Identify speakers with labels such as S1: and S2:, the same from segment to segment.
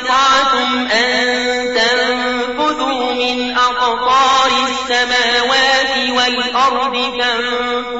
S1: استطعتم أن تنفذوا من أقطار السماوات والأرض فانفذوا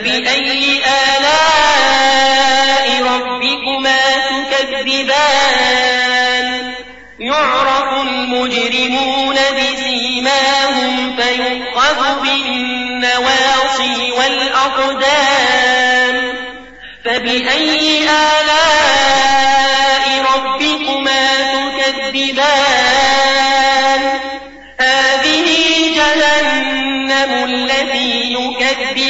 S1: فبأي آلاء ربكما تكذبان؟ يعرف المجرمون بسيماهم فيؤخذ يؤخذ بالنواصي والأقدام. فبأي آلاء ربكما تكذبان؟ هذه جهنم التي يكذب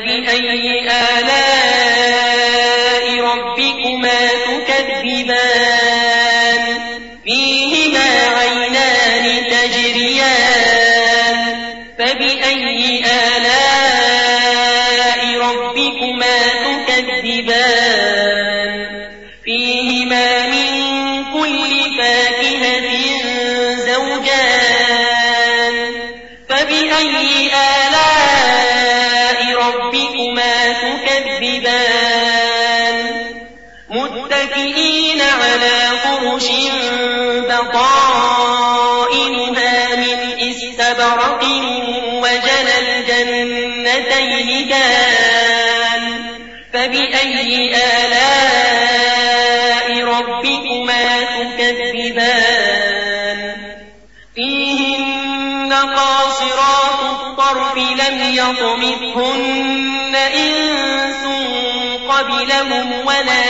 S1: فبأي الجنتين دان فبأي آلاء ربكما تكذبان؟ فيهن قاصرات الطرف لم يطمثهن إنس قبلهم ولا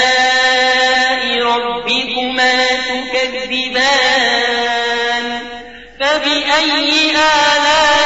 S1: تكذبان فبأي آلاء